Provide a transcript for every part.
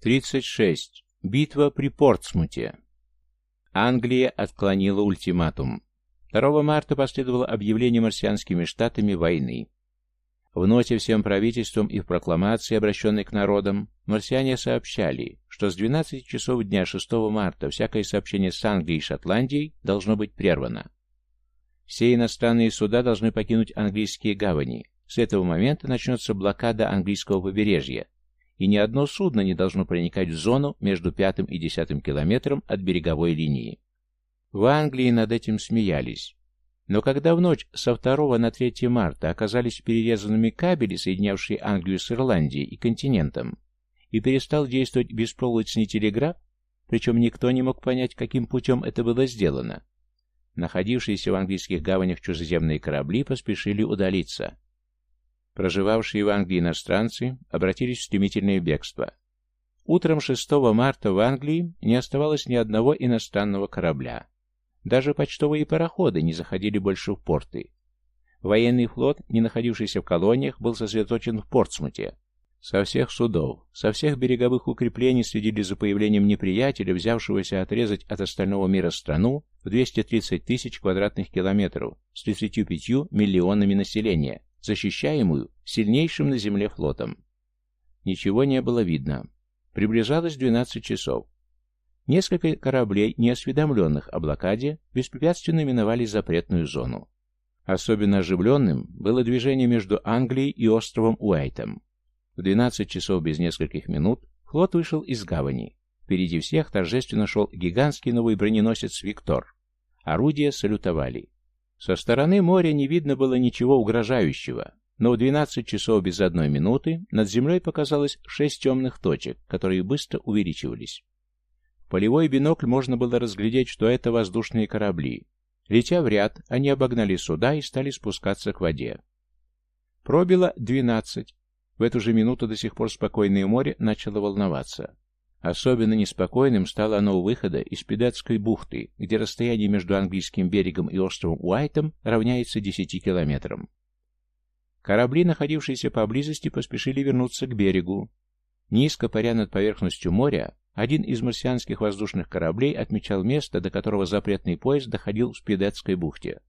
36. Битва при Портсмуте. Англия отклонила ультиматум. 2 марта последовало объявление марсианскими штатами войны. В ноте всем правительствам и в прокламации, обращенной к народам, марсиане сообщали, что с 12 часов дня 6 марта всякое сообщение с Англией и Шотландией должно быть прервано. Все иностранные суда должны покинуть английские гавани. С этого момента начнется блокада английского побережья, и ни одно судно не должно проникать в зону между пятым и десятым километром от береговой линии. В Англии над этим смеялись. Но когда в ночь со 2 на 3 марта оказались перерезанными кабели, соединявшие Англию с Ирландией и континентом, и перестал действовать беспроволочный телеграф, причем никто не мог понять, каким путем это было сделано, находившиеся в английских гаванях чужеземные корабли поспешили удалиться. Проживавшие в Англии иностранцы обратились в стремительное бегство. Утром 6 марта в Англии не оставалось ни одного иностранного корабля. Даже почтовые пароходы не заходили больше в порты. Военный флот, не находившийся в колониях, был сосредоточен в Портсмуте. Со всех судов, со всех береговых укреплений следили за появлением неприятеля, взявшегося отрезать от остального мира страну в 230 тысяч квадратных километров с 35 миллионами населения, защищаемую сильнейшим на земле флотом. Ничего не было видно. Приближалось 12 часов. Несколько кораблей, неосведомленных о блокаде, беспрепятственно миновали запретную зону. Особенно оживленным было движение между Англией и островом Уайтом. В 12 часов без нескольких минут флот вышел из гавани. Впереди всех торжественно шел гигантский новый броненосец «Виктор». Орудия салютовали. Со стороны моря не видно было ничего угрожающего, но в 12 часов без одной минуты над землей показалось шесть темных точек, которые быстро увеличивались. В полевой бинокль можно было разглядеть, что это воздушные корабли. Летя в ряд, они обогнали суда и стали спускаться к воде. Пробило 12. В эту же минуту до сих пор спокойное море начало волноваться. Особенно неспокойным стало оно у выхода из Педатской бухты, где расстояние между английским берегом и островом Уайтом равняется 10 километрам. Корабли, находившиеся поблизости, поспешили вернуться к берегу. Низко паря над поверхностью моря, один из марсианских воздушных кораблей отмечал место, до которого запретный поезд доходил в Педатской бухте.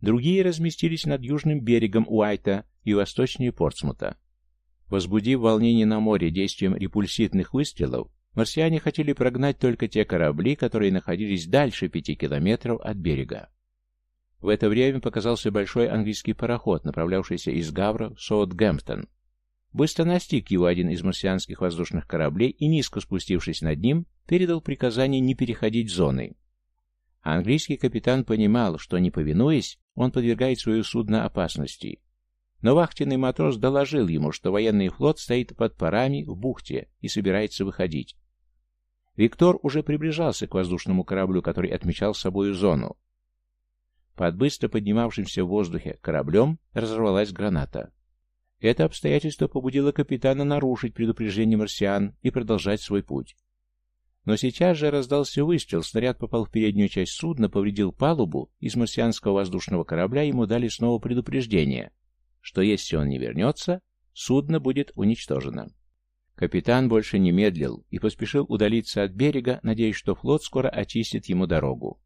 Другие разместились над южным берегом Уайта и восточнее Портсмута. Возбудив волнение на море действием репульситных выстрелов, марсиане хотели прогнать только те корабли, которые находились дальше пяти километров от берега. В это время показался большой английский пароход, направлявшийся из Гавра в Саутгемптон. Быстро настиг его один из марсианских воздушных кораблей и, низко спустившись над ним, передал приказание не переходить зоны. Английский капитан понимал, что, не повинуясь, он подвергает свое судно опасности, но вахтенный матрос доложил ему, что военный флот стоит под парами в бухте и собирается выходить. Виктор уже приближался к воздушному кораблю, который отмечал собою зону. Под быстро поднимавшимся в воздухе кораблем разорвалась граната. Это обстоятельство побудило капитана нарушить предупреждение марсиан и продолжать свой путь. Но сейчас же раздался выстрел, снаряд попал в переднюю часть судна, повредил палубу, из марсианского воздушного корабля ему дали снова предупреждение, что если он не вернется, судно будет уничтожено. Капитан больше не медлил и поспешил удалиться от берега, надеясь, что флот скоро очистит ему дорогу.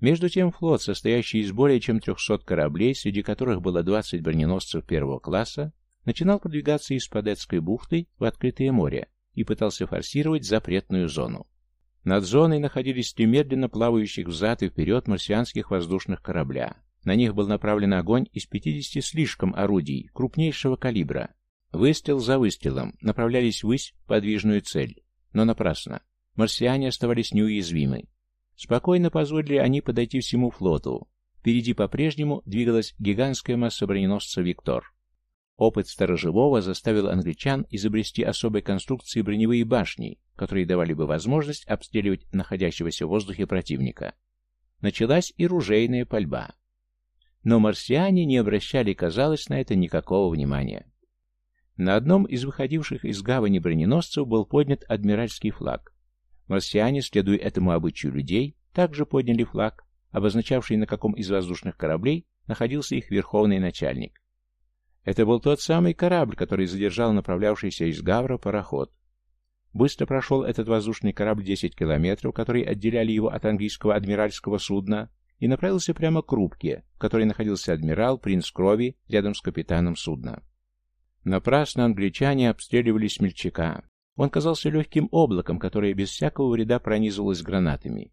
Между тем флот, состоящий из более чем 300 кораблей, среди которых было 20 броненосцев первого класса, начинал продвигаться из Падетской бухты в открытое море и пытался форсировать запретную зону. Над зоной находились три медленно плавающих взад и вперед марсианских воздушных корабля. На них был направлен огонь из 50 слишком орудий крупнейшего калибра. Выстрел за выстрелом направлялись ввысь подвижную цель. Но напрасно. Марсиане оставались неуязвимы. Спокойно позволили они подойти всему флоту. Впереди по-прежнему двигалась гигантская масса броненосца «Виктор». Опыт сторожевого заставил англичан изобрести особой конструкции броневые башни, которые давали бы возможность обстреливать находящегося в воздухе противника. Началась и ружейная пальба. Но марсиане не обращали, казалось, на это никакого внимания. На одном из выходивших из гавани броненосцев был поднят адмиральский флаг. Марсиане, следуя этому обычаю людей, также подняли флаг, обозначавший, на каком из воздушных кораблей находился их верховный начальник. Это был тот самый корабль, который задержал направлявшийся из Гавра пароход. Быстро прошел этот воздушный корабль 10 километров, которые отделяли его от английского адмиральского судна, и направился прямо к рубке, в которой находился адмирал Принц Крови рядом с капитаном судна. Напрасно англичане обстреливали смельчака. Он казался легким облаком, которое без всякого вреда пронизывалось гранатами.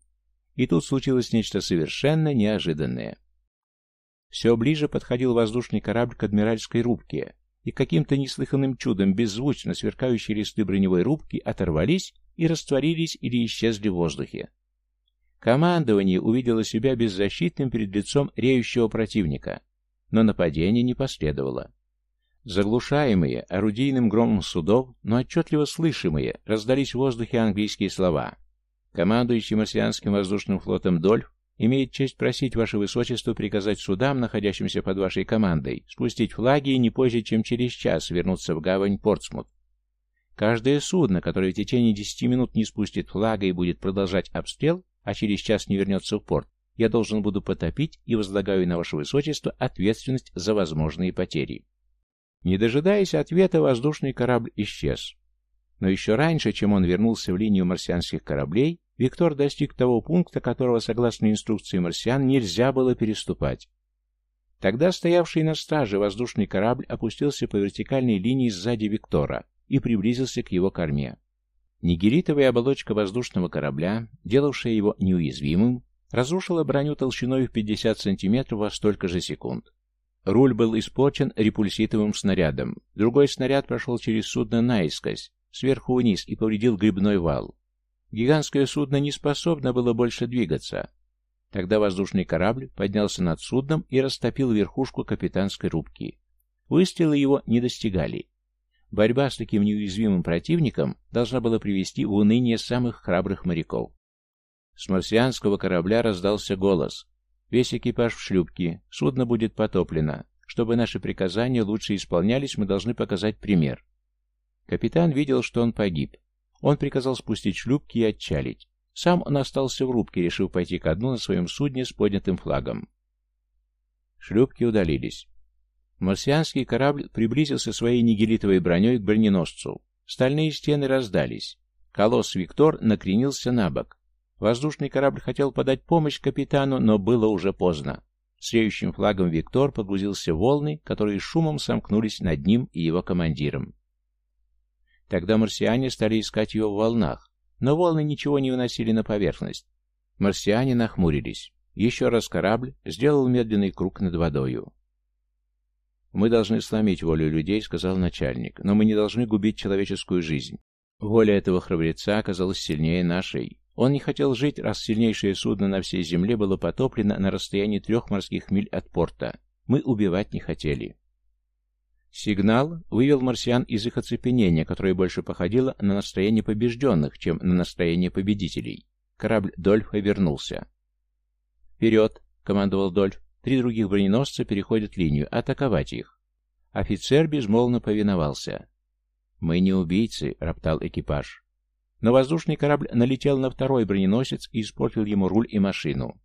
И тут случилось нечто совершенно неожиданное. Все ближе подходил воздушный корабль к адмиральской рубке, и каким-то неслыханным чудом беззвучно сверкающие листы броневой рубки оторвались и растворились или исчезли в воздухе. Командование увидело себя беззащитным перед лицом реющего противника, но нападение не последовало. Заглушаемые орудийным громом судов, но отчетливо слышимые, раздались в воздухе английские слова. Командующий марсианским воздушным флотом Дольф имеет честь просить Ваше Высочество приказать судам, находящимся под вашей командой, спустить флаги и не позже, чем через час вернуться в гавань Портсмут. Каждое судно, которое в течение десяти минут не спустит флага и будет продолжать обстрел, а через час не вернется в порт, я должен буду потопить и возлагаю на Ваше Высочество ответственность за возможные потери. Не дожидаясь ответа, воздушный корабль исчез. Но еще раньше, чем он вернулся в линию марсианских кораблей, Виктор достиг того пункта, которого, согласно инструкции марсиан, нельзя было переступать. Тогда стоявший на страже воздушный корабль опустился по вертикальной линии сзади Виктора и приблизился к его корме. Нигеритовая оболочка воздушного корабля, делавшая его неуязвимым, разрушила броню толщиной в 50 сантиметров во столько же секунд. Руль был испорчен репульситовым снарядом. Другой снаряд прошел через судно наискось, сверху вниз и повредил грибной вал. Гигантское судно не способно было больше двигаться. Тогда воздушный корабль поднялся над судном и растопил верхушку капитанской рубки. Выстрелы его не достигали. Борьба с таким неуязвимым противником должна была привести в уныние самых храбрых моряков. С марсианского корабля раздался голос. Весь экипаж в шлюпке, судно будет потоплено. Чтобы наши приказания лучше исполнялись, мы должны показать пример. Капитан видел, что он погиб. Он приказал спустить шлюпки и отчалить. Сам он остался в рубке, решив пойти ко дну на своем судне с поднятым флагом. Шлюпки удалились. Марсианский корабль приблизился своей нигелитовой броней к броненосцу. Стальные стены раздались. Колосс Виктор накренился на бок. Воздушный корабль хотел подать помощь капитану, но было уже поздно. С реющим флагом Виктор погрузился в волны, которые шумом сомкнулись над ним и его командиром. Тогда марсиане стали искать его в волнах, но волны ничего не выносили на поверхность. Марсиане нахмурились. Еще раз корабль сделал медленный круг над водою. «Мы должны сломить волю людей», — сказал начальник, — «но мы не должны губить человеческую жизнь. Воля этого храбреца оказалась сильнее нашей. Он не хотел жить, раз сильнейшее судно на всей земле было потоплено на расстоянии трех морских миль от порта. Мы убивать не хотели. Сигнал вывел марсиан из их оцепенения, которое больше походило на настроение побежденных, чем на настроение победителей. Корабль Дольфа вернулся. «Вперед!» — командовал Дольф. «Три других броненосца переходят линию. Атаковать их!» Офицер безмолвно повиновался. «Мы не убийцы», — роптал экипаж. Но воздушный корабль налетел на второй броненосец и испортил ему руль и машину.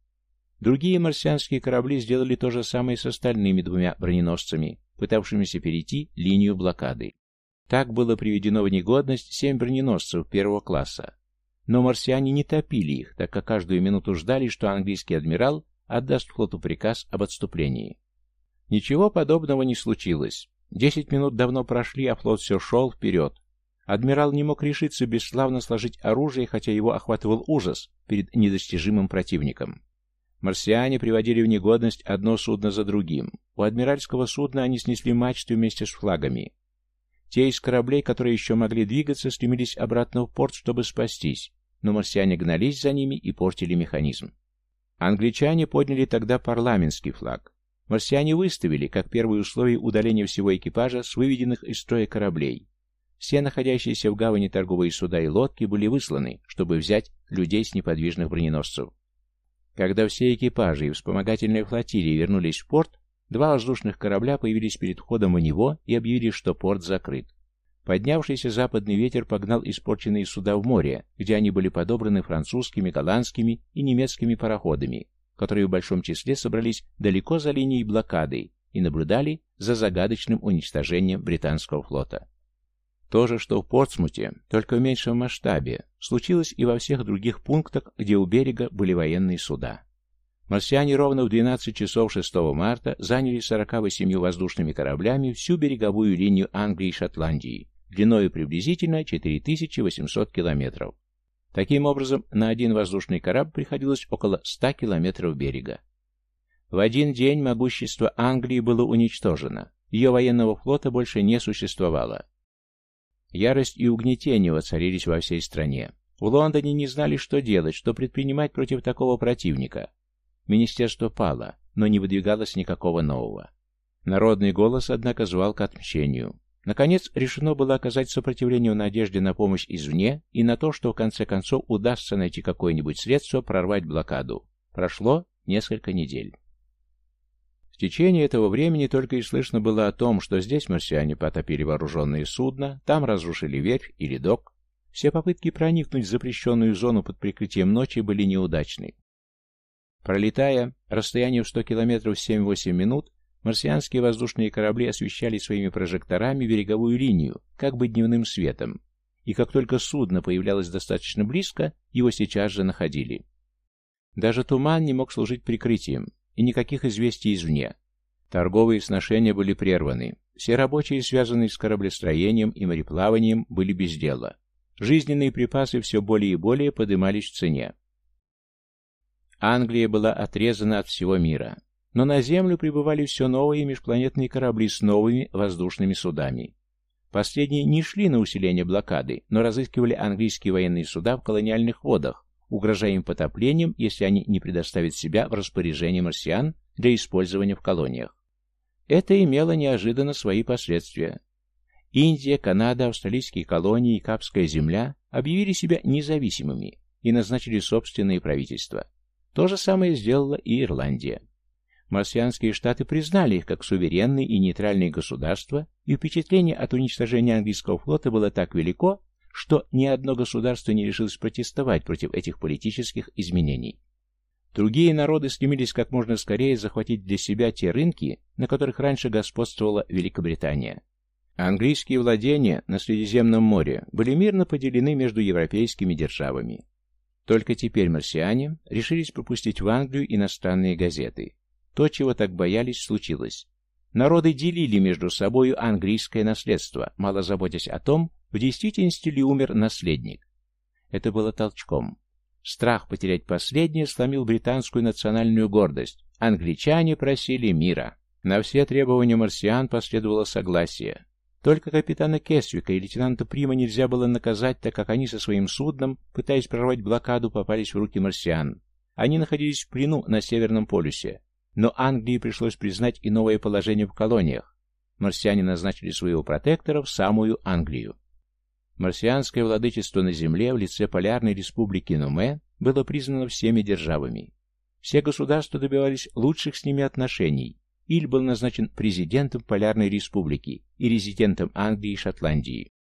Другие марсианские корабли сделали то же самое с остальными двумя броненосцами, пытавшимися перейти линию блокады. Так было приведено в негодность семь броненосцев первого класса. Но марсиане не топили их, так как каждую минуту ждали, что английский адмирал отдаст флоту приказ об отступлении. Ничего подобного не случилось. Десять минут давно прошли, а флот все шел вперед, Адмирал не мог решиться бесславно сложить оружие, хотя его охватывал ужас перед недостижимым противником. Марсиане приводили в негодность одно судно за другим. У адмиральского судна они снесли мачты вместе с флагами. Те из кораблей, которые еще могли двигаться, стремились обратно в порт, чтобы спастись, но марсиане гнались за ними и портили механизм. Англичане подняли тогда парламентский флаг. Марсиане выставили, как первое условие удаления всего экипажа с выведенных из строя кораблей, все находящиеся в гавани торговые суда и лодки были высланы, чтобы взять людей с неподвижных броненосцев. Когда все экипажи и вспомогательные флотилии вернулись в порт, два воздушных корабля появились перед входом в него и объявили, что порт закрыт. Поднявшийся западный ветер погнал испорченные суда в море, где они были подобраны французскими, голландскими и немецкими пароходами, которые в большом числе собрались далеко за линией блокады и наблюдали за загадочным уничтожением британского флота. То же, что в Портсмуте, только в меньшем масштабе, случилось и во всех других пунктах, где у берега были военные суда. Марсиане ровно в 12 часов 6 марта заняли 48 воздушными кораблями всю береговую линию Англии и Шотландии, длиной приблизительно 4800 километров. Таким образом, на один воздушный корабль приходилось около 100 километров берега. В один день могущество Англии было уничтожено, ее военного флота больше не существовало. Ярость и угнетение воцарились во всей стране. В Лондоне не знали, что делать, что предпринимать против такого противника. Министерство пало, но не выдвигалось никакого нового. Народный голос, однако, звал к отмщению. Наконец, решено было оказать сопротивление в надежде на помощь извне и на то, что в конце концов удастся найти какое-нибудь средство прорвать блокаду. Прошло несколько недель. В течение этого времени только и слышно было о том, что здесь марсиане потопили вооруженные судна, там разрушили верфь или док. Все попытки проникнуть в запрещенную зону под прикрытием ночи были неудачны. Пролетая расстояние в 100 километров 7-8 минут, марсианские воздушные корабли освещали своими прожекторами береговую линию, как бы дневным светом, и как только судно появлялось достаточно близко, его сейчас же находили. Даже туман не мог служить прикрытием, и никаких известий извне. Торговые сношения были прерваны. Все рабочие, связанные с кораблестроением и мореплаванием, были без дела. Жизненные припасы все более и более подымались в цене. Англия была отрезана от всего мира, но на Землю прибывали все новые межпланетные корабли с новыми воздушными судами. Последние не шли на усиление блокады, но разыскивали английские военные суда в колониальных водах, угрожая им потоплением, если они не предоставят себя в распоряжение марсиан для использования в колониях. Это имело неожиданно свои последствия. Индия, Канада, австралийские колонии и Капская земля объявили себя независимыми и назначили собственные правительства. То же самое сделала и Ирландия. Марсианские штаты признали их как суверенные и нейтральные государства, и впечатление от уничтожения английского флота было так велико, что ни одно государство не решилось протестовать против этих политических изменений. Другие народы стремились как можно скорее захватить для себя те рынки, на которых раньше господствовала Великобритания. Английские владения на Средиземном море были мирно поделены между европейскими державами. Только теперь марсиане решились пропустить в Англию иностранные газеты. То, чего так боялись, случилось. Народы делили между собою английское наследство, мало заботясь о том, в действительности ли умер наследник? Это было толчком. Страх потерять последнее сломил британскую национальную гордость. Англичане просили мира. На все требования марсиан последовало согласие. Только капитана Кесвика и лейтенанта Прима нельзя было наказать, так как они со своим судном, пытаясь прорвать блокаду, попались в руки марсиан. Они находились в плену на Северном полюсе. Но Англии пришлось признать и новое положение в колониях. Марсиане назначили своего протектора в самую Англию. Марсианское владычество на Земле в лице Полярной Республики Нуме было признано всеми державами. Все государства добивались лучших с ними отношений. Иль был назначен президентом Полярной Республики и резидентом Англии и Шотландии.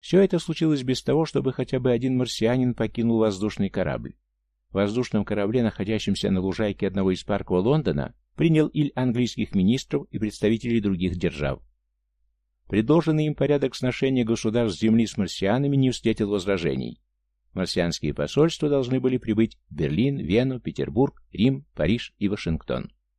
Все это случилось без того, чтобы хотя бы один марсианин покинул воздушный корабль. Воздушном корабле, находящемся на лужайке одного из парков Лондона, принял Иль английских министров и представителей других держав. Предложенный им порядок сношения государств Земли с марсианами не встретил возражений. Марсианские посольства должны были прибыть в Берлин, Вену, Петербург, Рим, Париж и Вашингтон.